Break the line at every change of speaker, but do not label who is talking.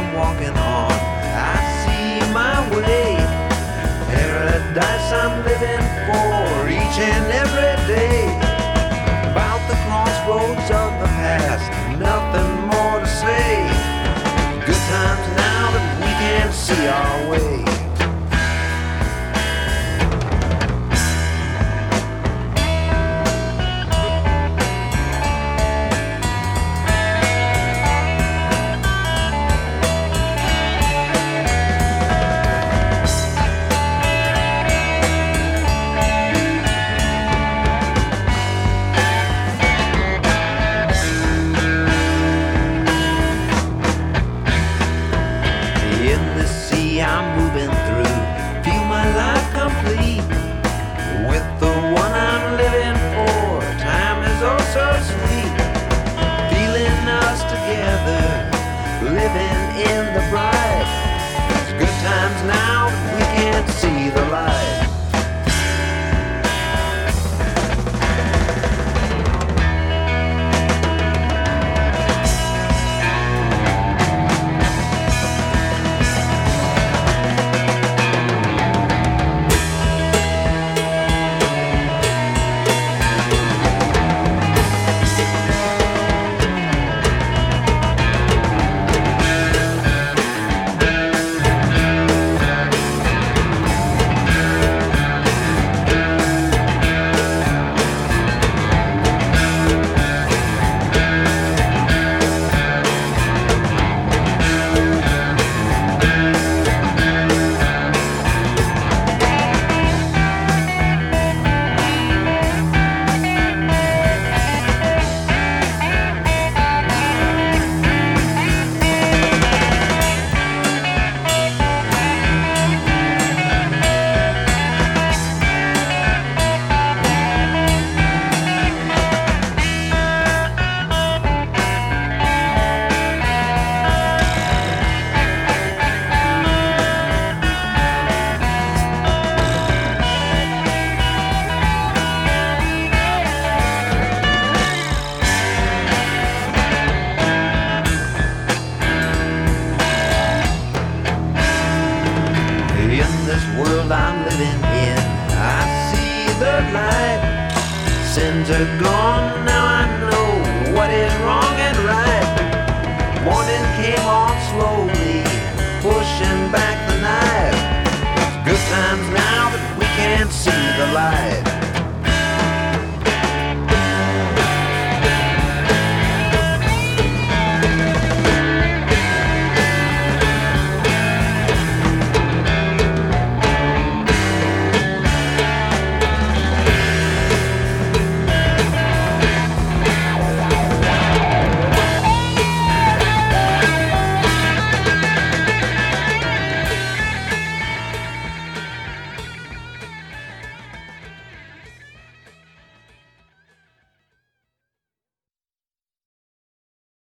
I'm walking on, I see my way. Paradise I'm living for each and every day. About the crossroads of the past, nothing more to say. Good times now, but we can't see our way. sweet, feeling us together, living in the bright. It's good times now we can't see. world I'm living in. I see the light. Sins are gone now.